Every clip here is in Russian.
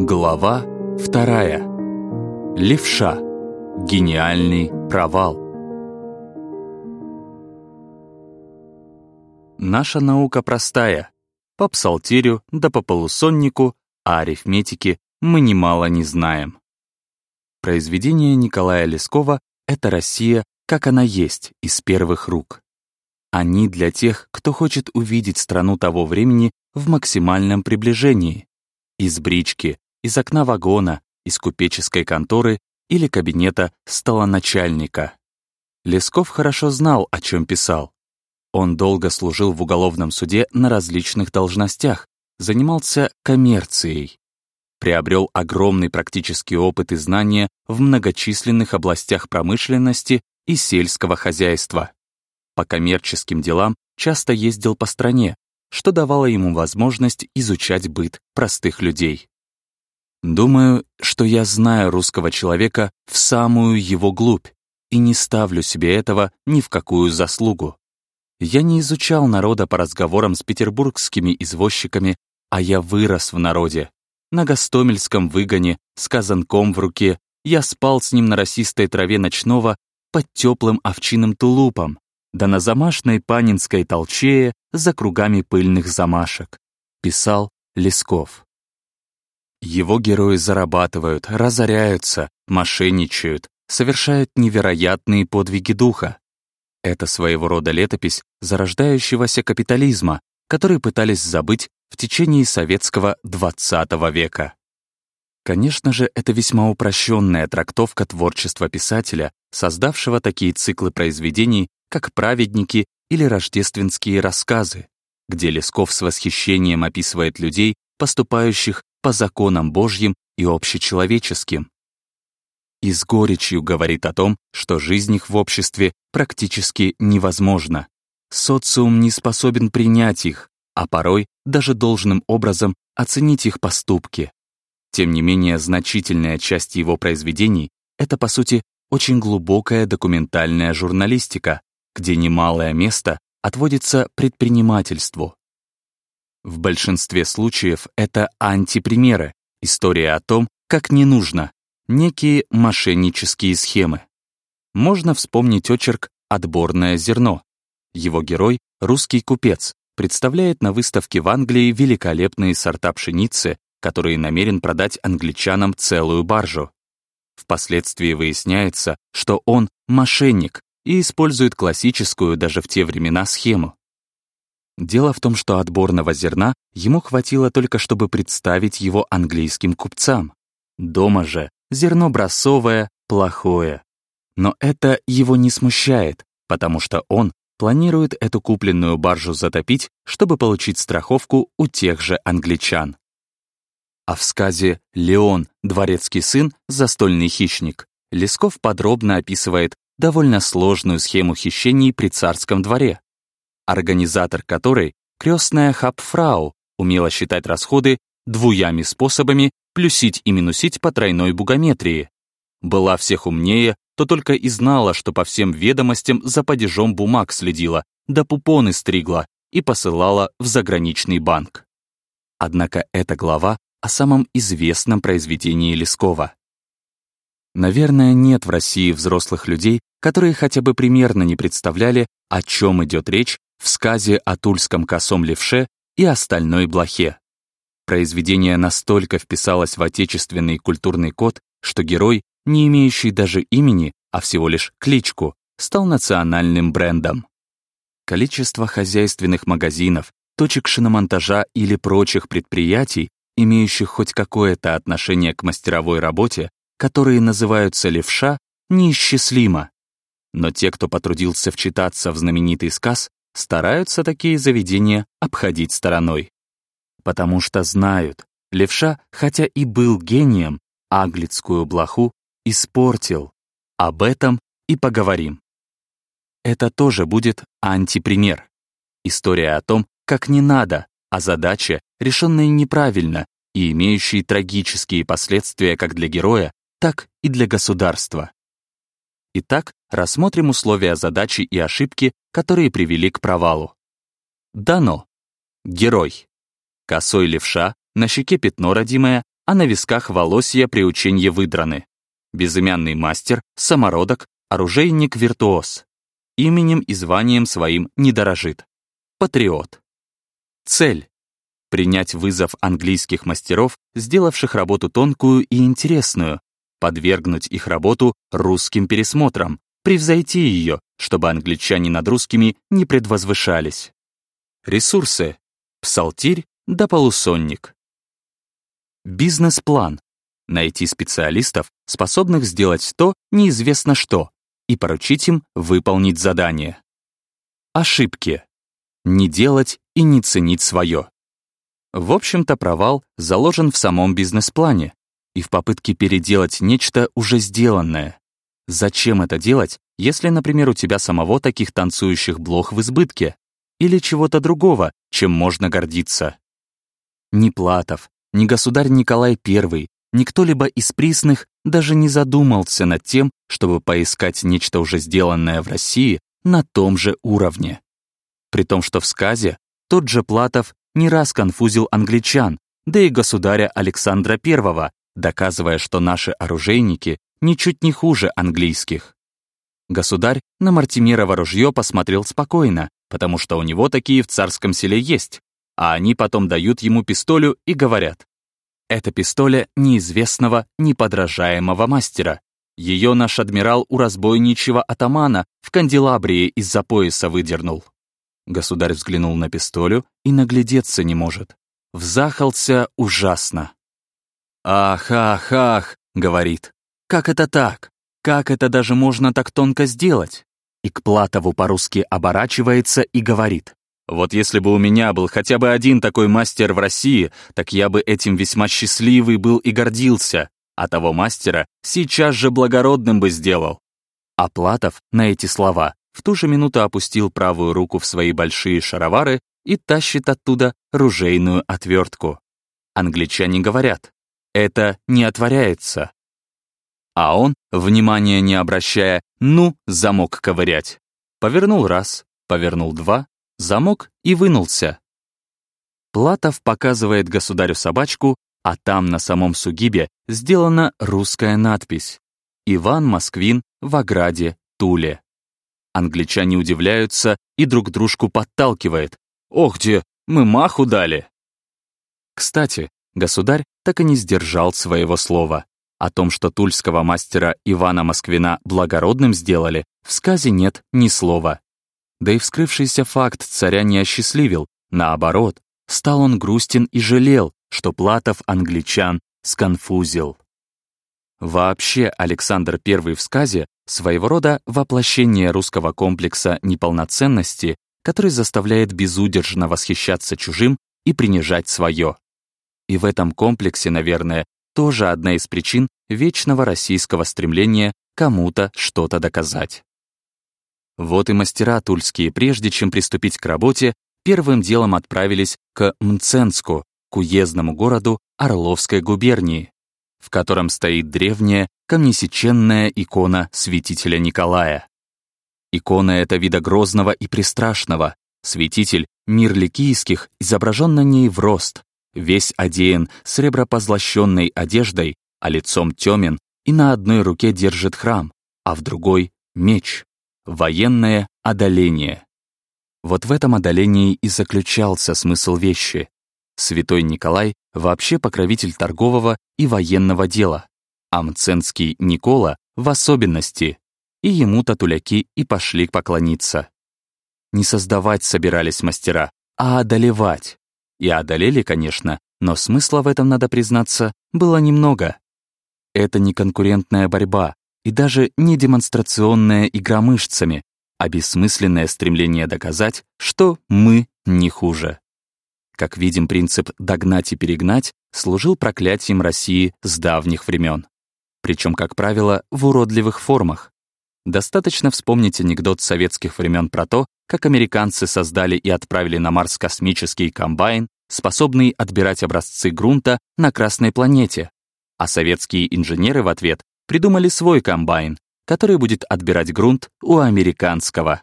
Глава вторая. Левша. Гениальный провал. Наша наука простая. По псалтирю да по полусоннику, а арифметики мы немало не знаем. Произведение Николая Лескова — это Россия, как она есть, из первых рук. Они для тех, кто хочет увидеть страну того времени в максимальном приближении. Из брички, из окна вагона, из купеческой конторы или кабинета столоначальника. Лесков хорошо знал, о чем писал. Он долго служил в уголовном суде на различных должностях, занимался коммерцией. Приобрел огромный практический опыт и знания в многочисленных областях промышленности и сельского хозяйства. По коммерческим делам часто ездил по стране, что давало ему возможность изучать быт простых людей. Думаю, что я знаю русского человека в самую его глубь и не ставлю себе этого ни в какую заслугу. Я не изучал народа по разговорам с петербургскими извозчиками, а я вырос в народе. На гостомельском выгоне, с казанком в руке, я спал с ним на росистой траве ночного под теплым овчиным тулупом, да на замашной панинской толчее за кругами пыльных замашек, писал Лесков. Его герои зарабатывают, разоряются, мошенничают, совершают невероятные подвиги духа. Это своего рода летопись зарождающегося капитализма, который пытались забыть в течение советского XX века. Конечно же, это весьма упрощенная трактовка творчества писателя, создавшего такие циклы произведений, как «Праведники» или «Рождественские рассказы», где Лесков с восхищением описывает людей, поступающих по законам Божьим и общечеловеческим. И с горечью говорит о том, что жизнь их в обществе практически невозможна. Социум не способен принять их, а порой даже должным образом оценить их поступки. Тем не менее, значительная часть его произведений — это, по сути, очень глубокая документальная журналистика, где немалое место отводится предпринимательству. В большинстве случаев это антипримеры, история о том, как не нужно, некие мошеннические схемы. Можно вспомнить очерк «Отборное зерно». Его герой, русский купец, представляет на выставке в Англии великолепные сорта пшеницы, которые намерен продать англичанам целую баржу. Впоследствии выясняется, что он мошенник и использует классическую даже в те времена схему. Дело в том, что отборного зерна ему хватило только, чтобы представить его английским купцам. Дома же зерно бросовое, плохое. Но это его не смущает, потому что он планирует эту купленную баржу затопить, чтобы получить страховку у тех же англичан. А в сказе «Леон, дворецкий сын, застольный хищник» Лесков подробно описывает довольно сложную схему хищений при царском дворе, организатор которой, крестная Хапфрау, умела считать расходы двуями способами плюсить и минусить по тройной бугометрии. Была всех умнее, то только и знала, что по всем ведомостям за падежом бумаг следила, да пупоны стригла и посылала в заграничный банк. Однако эта глава о самом известном произведении Лескова. Наверное, нет в России взрослых людей, которые хотя бы примерно не представляли, о чем идет речь в сказе о тульском косом левше и остальной блохе. Произведение настолько вписалось в отечественный культурный код, что герой, не имеющий даже имени, а всего лишь кличку, стал национальным брендом. Количество хозяйственных магазинов, точек шиномонтажа или прочих предприятий, имеющих хоть какое-то отношение к мастеровой работе, которые называются левша, неисчислимо. Но те, кто потрудился вчитаться в знаменитый сказ, стараются такие заведения обходить стороной. Потому что знают, левша, хотя и был гением, аглицкую блоху испортил. Об этом и поговорим. Это тоже будет антипример. История о том, как не надо, а задача, решенная неправильно и имеющая трагические последствия как для героя, так и для государства. Итак, рассмотрим условия задачи и ошибки, которые привели к провалу. Дано. Герой. Косой левша, на щеке пятно родимое, а на висках волосья при ученье выдраны. Безымянный мастер, самородок, оружейник-виртуоз. Именем и званием своим не дорожит. Патриот. Цель — принять вызов английских мастеров, сделавших работу тонкую и интересную, подвергнуть их работу русским пересмотрам, превзойти ее, чтобы англичане над русскими не предвозвышались. Ресурсы. Псалтирь да полусонник. Бизнес-план. Найти специалистов, способных сделать то неизвестно что, и поручить им выполнить задание. Ошибки. Не делать и не ценить свое. В общем-то, провал заложен в самом бизнес-плане и в попытке переделать нечто уже сделанное. Зачем это делать, если, например, у тебя самого таких танцующих блох в избытке? Или чего-то другого, чем можно гордиться? Ни Платов, ни государь Николай I, ни кто-либо из присных даже не задумался над тем, чтобы поискать нечто уже сделанное в России на том же уровне. При том, что в сказе тот же Платов не раз конфузил англичан, да и государя Александра I, доказывая, что наши оружейники ничуть не хуже английских. Государь на Мартимерово ружье посмотрел спокойно, потому что у него такие в царском селе есть, а они потом дают ему пистолю и говорят, «Это пистоля неизвестного, неподражаемого мастера. Ее наш адмирал у разбойничьего атамана в канделабрии из-за пояса выдернул». Государь взглянул на пистолю и наглядеться не может. Взахался ужасно. «Ах, ах, ах», — говорит, как это так? Как это даже можно так тонко сделать? И к Платову по-русски оборачивается и говорит. Вот если бы у меня был хотя бы один такой мастер в России, так я бы этим весьма счастливый был и гордился, а того мастера сейчас же благородным бы сделал. А Платов на эти слова в ту же минуту опустил правую руку в свои большие шаровары и тащит оттуда ружейную отвертку. Англичане говорят, это не отворяется. А он, внимания не обращая, ну, замок ковырять. Повернул раз, повернул два, замок и вынулся. Платов показывает государю собачку, а там на самом сугибе сделана русская надпись «Иван Москвин в ограде Туле». Англичане удивляются и друг дружку подталкивает. «Ох, где, мы маху дали!» Кстати, государь так и не сдержал своего слова. О том, что тульского мастера Ивана Москвина благородным сделали, в сказе нет ни слова. Да и вскрывшийся факт царя не осчастливил, наоборот, стал он грустен и жалел, что Платов англичан сконфузил. Вообще Александр I в сказе своего рода воплощение русского комплекса неполноценности, который заставляет безудержно восхищаться чужим и принижать свое. И в этом комплексе, наверное, тоже одна из причин вечного российского стремления кому-то что-то доказать. Вот и мастера тульские, прежде чем приступить к работе, первым делом отправились к Мценску, к уездному городу Орловской губернии, в котором стоит древняя камнесеченная икона святителя Николая. Икона эта вида грозного и пристрашного, святитель мир ликийских изображен на ней в рост, весь одеян сребропозлощенной одеждой, а лицом темен, и на одной руке держит храм, а в другой — меч. Военное одоление. Вот в этом одолении и заключался смысл вещи. Святой Николай вообще покровитель торгового и военного дела, а Мценский Никола в особенности, и ему татуляки и пошли поклониться. Не создавать собирались мастера, а одолевать. И одолели, конечно, но смысла в этом, надо признаться, было немного. Это не конкурентная борьба и даже не демонстрационная игра мышцами, а бессмысленное стремление доказать, что мы не хуже. Как видим, принцип «догнать и перегнать» служил проклятием России с давних времен. Причем, как правило, в уродливых формах. Достаточно вспомнить анекдот советских времен про то, как американцы создали и отправили на Марс космический комбайн, способный отбирать образцы грунта на Красной планете, а советские инженеры в ответ придумали свой комбайн, который будет отбирать грунт у американского.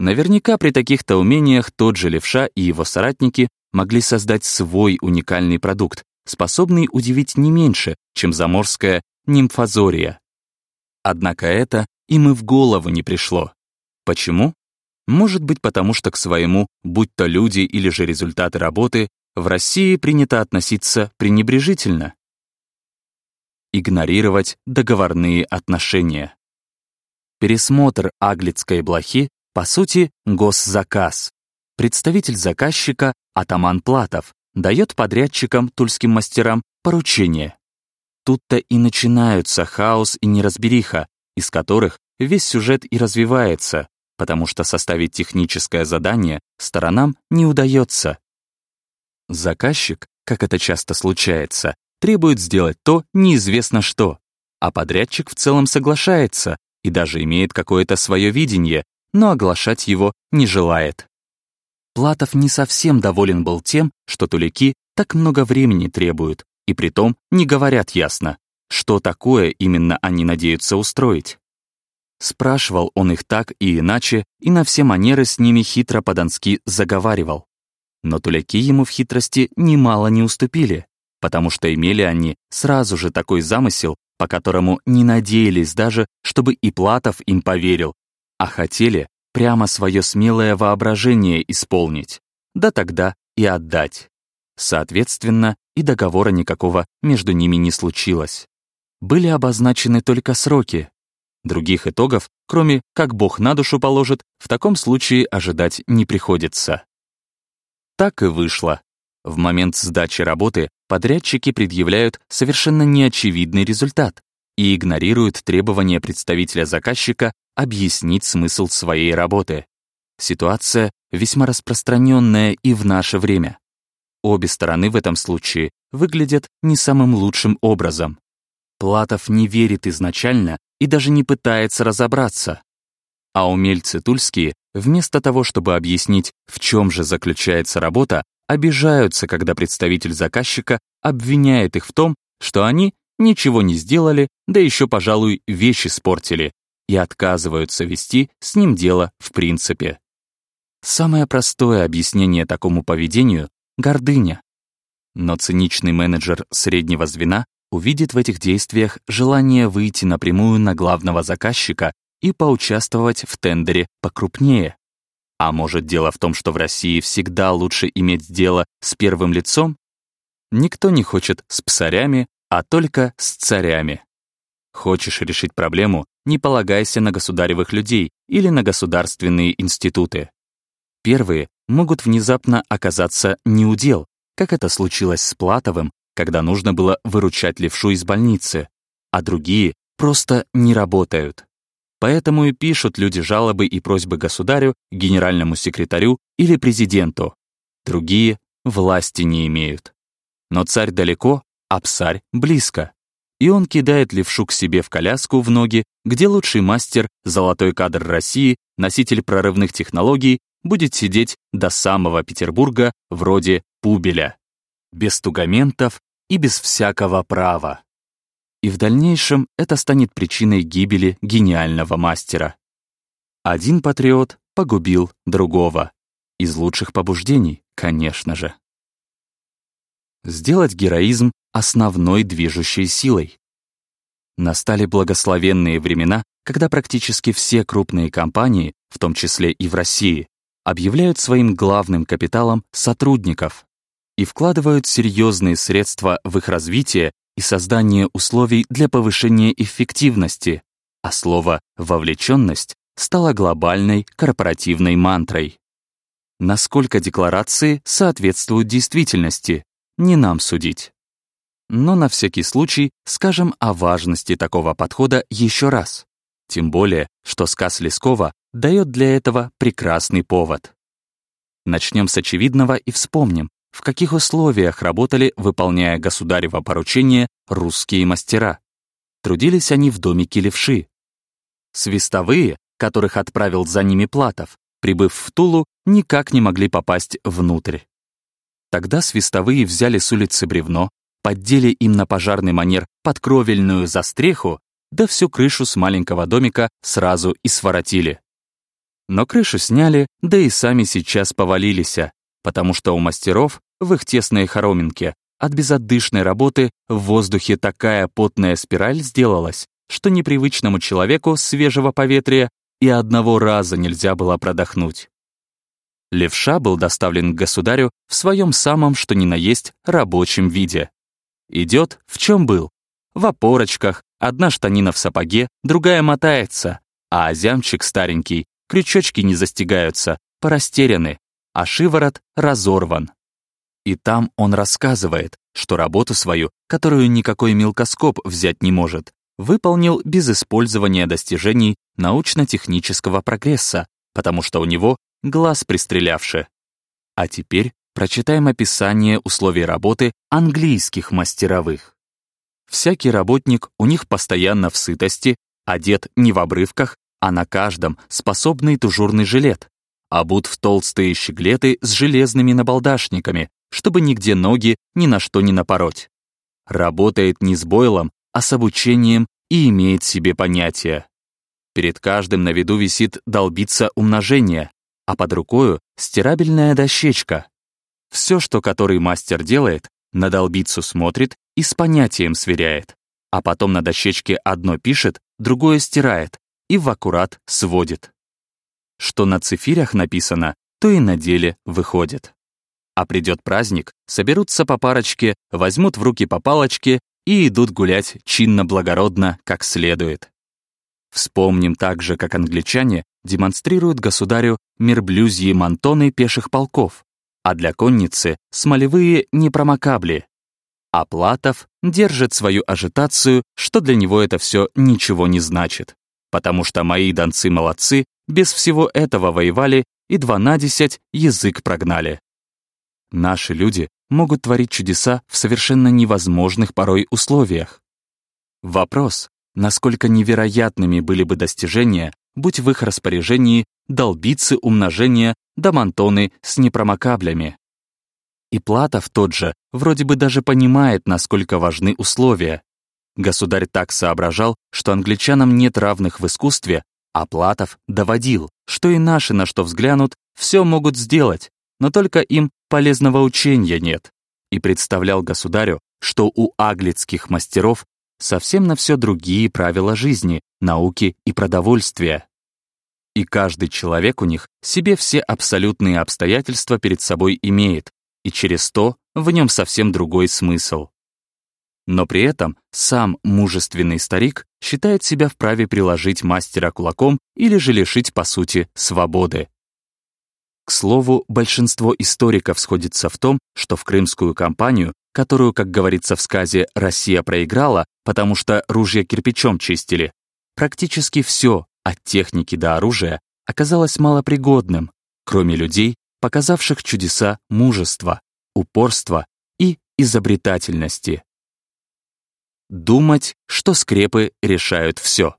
Наверняка при таких-то умениях тот же левша и его соратники могли создать свой уникальный продукт, способный удивить не меньше, чем заморская нимфазория. Однако это им и в голову не пришло. Почему? Может быть, потому что к своему, будь то люди или же результаты работы, в России принято относиться пренебрежительно. Игнорировать договорные отношения. Пересмотр аглицкой блохи, по сути, госзаказ. Представитель заказчика, атаман Платов, дает подрядчикам, тульским мастерам, поручение. Тут-то и начинаются хаос и неразбериха, из которых весь сюжет и развивается, потому что составить техническое задание сторонам не удается. Заказчик, как это часто случается, требует сделать то неизвестно что, а подрядчик в целом соглашается и даже имеет какое-то свое видение, но оглашать его не желает. Платов не совсем доволен был тем, что тулики так много времени требуют, и притом не говорят ясно, что такое именно они надеются устроить. Спрашивал он их так и иначе, и на все манеры с ними хитро по-донски заговаривал. Но туляки ему в хитрости немало не уступили, потому что имели они сразу же такой замысел, по которому не надеялись даже, чтобы и Платов им поверил, а хотели прямо свое смелое воображение исполнить, да тогда и отдать. Соответственно, и договора никакого между ними не случилось. Были обозначены только сроки. Других итогов, кроме «как Бог на душу положит», в таком случае ожидать не приходится. Так и вышло. В момент сдачи работы подрядчики предъявляют совершенно неочевидный результат и игнорируют требования представителя заказчика объяснить смысл своей работы. Ситуация весьма распространенная и в наше время. Обе стороны в этом случае выглядят не самым лучшим образом. Платов не верит изначально и даже не пытается разобраться. А умельцы тульские, вместо того, чтобы объяснить, в чем же заключается работа, обижаются, когда представитель заказчика обвиняет их в том, что они ничего не сделали, да еще, пожалуй, вещи спортили, и отказываются вести с ним дело в принципе. Самое простое объяснение такому поведению — гордыня. Но циничный менеджер среднего звена увидит в этих действиях желание выйти напрямую на главного заказчика и поучаствовать в тендере покрупнее. А может, дело в том, что в России всегда лучше иметь дело с первым лицом? Никто не хочет с псарями, а только с царями. Хочешь решить проблему, не полагайся на государевых людей или на государственные институты. Первые могут внезапно оказаться неудел, как это случилось с Платовым, когда нужно было выручать левшу из больницы, а другие просто не работают. Поэтому и пишут люди жалобы и просьбы государю, генеральному секретарю или президенту. Другие власти не имеют. Но царь далеко, а псарь близко и он кидает левшу к себе в коляску в ноги, где лучший мастер, золотой кадр России, носитель прорывных технологий, будет сидеть до самого Петербурга вроде пубеля. Без тугаментов и без всякого права. И в дальнейшем это станет причиной гибели гениального мастера. Один патриот погубил другого. Из лучших побуждений, конечно же. Сделать героизм основной движущей силой. Настали благословенные времена, когда практически все крупные компании, в том числе и в России, объявляют своим главным капиталом сотрудников и вкладывают серьезные средства в их развитие и создание условий для повышения эффективности, а слово «вовлеченность» стало глобальной корпоративной мантрой. Насколько декларации соответствуют действительности, не нам судить но на всякий случай скажем о важности такого подхода еще раз. Тем более, что сказ Лескова дает для этого прекрасный повод. Начнем с очевидного и вспомним, в каких условиях работали, выполняя государево поручение, русские мастера. Трудились они в домике левши. Свистовые, которых отправил за ними Платов, прибыв в Тулу, никак не могли попасть внутрь. Тогда свистовые взяли с улицы бревно, поддели им на пожарный манер подкровельную застреху, да всю крышу с маленького домика сразу и своротили. Но крышу сняли, да и сами сейчас повалились, потому что у мастеров в их тесной хороминке от безотдышной работы в воздухе такая потная спираль сделалась, что непривычному человеку свежего поветрия и одного раза нельзя было продохнуть. Левша был доставлен к государю в своем самом что ни на есть рабочем виде. Идет, в чем был. В опорочках, одна штанина в сапоге, другая мотается, а озямчик старенький, крючочки не застигаются, порастеряны, а шиворот разорван. И там он рассказывает, что работу свою, которую никакой мелкоскоп взять не может, выполнил без использования достижений научно-технического прогресса, потому что у него глаз пристрелявши. А теперь прочитаем описание условий работы английских мастеровых. Всякий работник у них постоянно в сытости, одет не в обрывках, а на каждом способный тужурный жилет, обут в толстые щеглеты с железными набалдашниками, чтобы нигде ноги ни на что не напороть. Работает не с бойлом, а с обучением и имеет себе понятие. Перед каждым на виду висит долбица умножения, а под рукою стирабельная дощечка. Все, что который мастер делает, на долбицу смотрит и с понятием сверяет, а потом на дощечке одно пишет, другое стирает и в аккурат сводит. Что на цифирях написано, то и на деле выходит. А придет праздник, соберутся по парочке, возьмут в руки по палочке и идут гулять чинно-благородно, как следует. Вспомним также, как англичане демонстрируют государю мерблюзьи мантоны пеших полков, а для конницы — смолевые непромокабли. А Платов держит свою ажитацию, что для него это все ничего не значит, потому что мои донцы молодцы, без всего этого воевали и два на десять язык прогнали. Наши люди могут творить чудеса в совершенно невозможных порой условиях. Вопрос, насколько невероятными были бы достижения, будь в их распоряжении долбицы умножения да мантоны с непромокаблями. И Платов тот же вроде бы даже понимает, насколько важны условия. Государь так соображал, что англичанам нет равных в искусстве, а Платов доводил, что и наши, на что взглянут, все могут сделать, но только им полезного учения нет. И представлял государю, что у аглицких мастеров совсем на все другие правила жизни, науки и продовольствия. И каждый человек у них себе все абсолютные обстоятельства перед собой имеет, и через то в нем совсем другой смысл. Но при этом сам мужественный старик считает себя вправе приложить мастера кулаком или же лишить, по сути, свободы. К слову, большинство историков сходится в том, что в крымскую кампанию которую, как говорится в сказе, Россия проиграла, потому что ружья кирпичом чистили, практически все, от техники до оружия, оказалось малопригодным, кроме людей, показавших чудеса мужества, упорства и изобретательности. Думать, что скрепы решают все.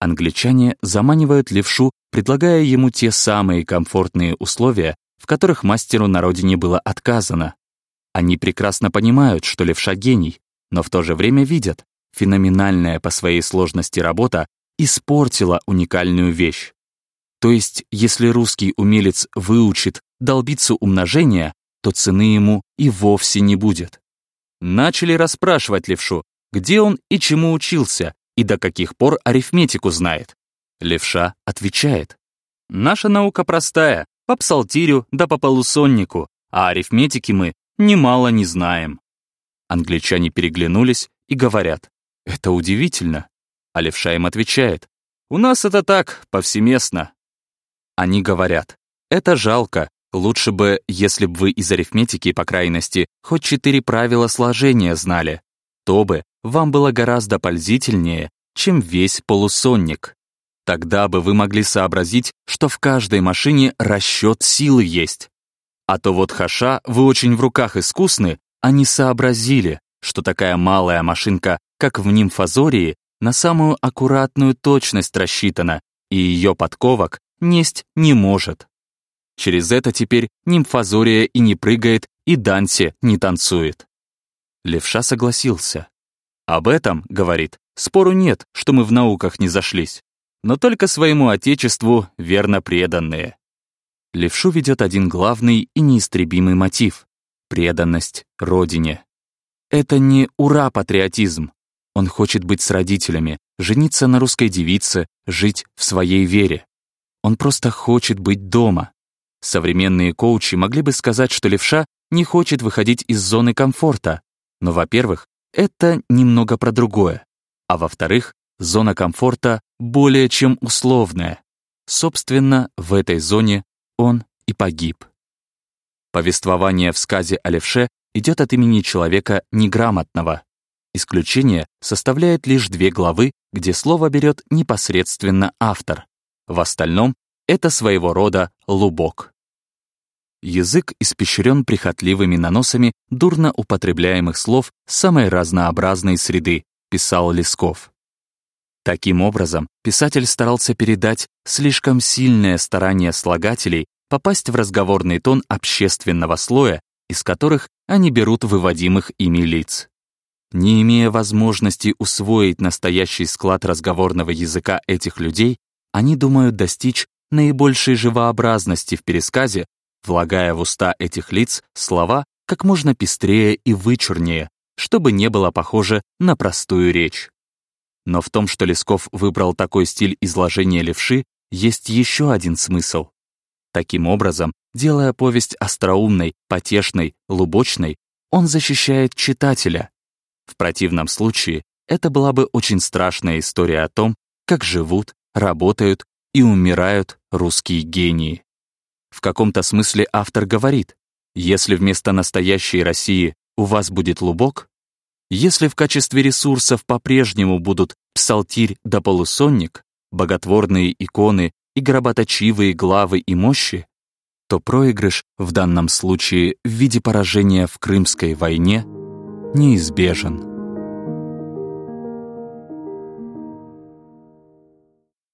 Англичане заманивают левшу, предлагая ему те самые комфортные условия, в которых мастеру на родине было отказано. Они прекрасно понимают, что левша гений, но в то же время видят, феноменальная по своей сложности работа испортила уникальную вещь. То есть, если русский умелец выучит долбицу умножения, то цены ему и вовсе не будет. Начали расспрашивать левшу, где он и чему учился, и до каких пор арифметику знает. Левша отвечает. «Наша наука простая, по псалтирю да по полусоннику, а арифметики мы немало не знаем». Англичане переглянулись и говорят, «Это удивительно». А левша им отвечает, «У нас это так, повсеместно». Они говорят, «Это жалко, лучше бы, если бы вы из арифметики, по крайности, хоть четыре правила сложения знали, то бы вам было гораздо пользительнее, чем весь полусонник. Тогда бы вы могли сообразить, что в каждой машине расчет силы есть, а то вот хаша, вы очень в руках искусны, они сообразили, что такая малая машинка, как в нимфазории, на самую аккуратную точность рассчитана, и ее подковок несть не может. Через это теперь нимфазория и не прыгает, и Данси не танцует. Левша согласился. Об этом, говорит, спору нет, что мы в науках не зашлись, но только своему отечеству верно преданные. Левшу ведет один главный и неистребимый мотив. преданность родине. Это не ура-патриотизм. Он хочет быть с родителями, жениться на русской девице, жить в своей вере. Он просто хочет быть дома. Современные коучи могли бы сказать, что левша не хочет выходить из зоны комфорта. Но, во-первых, это немного про другое. А во-вторых, зона комфорта более чем условная. Собственно, в этой зоне он и погиб. Повествование в сказе о левше идет от имени человека неграмотного. Исключение составляет лишь две главы, где слово берет непосредственно автор. В остальном это своего рода лубок. Язык испещрен прихотливыми наносами дурно употребляемых слов самой разнообразной среды, писал Лесков. Таким образом, писатель старался передать слишком сильное старание слагателей попасть в разговорный тон общественного слоя, из которых они берут выводимых ими лиц. Не имея возможности усвоить настоящий склад разговорного языка этих людей, они думают достичь наибольшей живообразности в пересказе, влагая в уста этих лиц слова как можно пестрее и вычурнее, чтобы не было похоже на простую речь. Но в том, что Лесков выбрал такой стиль изложения левши, есть еще один смысл. Таким образом, делая повесть остроумной, потешной, лубочной, он защищает читателя. В противном случае это была бы очень страшная история о том, как живут, работают и умирают русские гении. В каком-то смысле автор говорит, если вместо настоящей России у вас будет лубок, если в качестве ресурсов по-прежнему будут псалтирь да полусонник, боготворные иконы и гроботочивые главы и мощи, то проигрыш в данном случае в виде поражения в Крымской войне неизбежен.